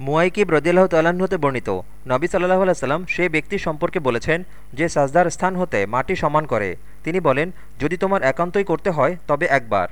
মুয়াইকিব রদিল্লাহ তাল্লাহ্ন হতে বর্ণিত। নবী সাল্লাহ আলাইসাল্লাম সে ব্যক্তি সম্পর্কে বলেছেন যে সাজদার স্থান হতে মাটি সমান করে। তিনি বলেন, যদি তোমার একান্তই করতে হয়, তবে একবার।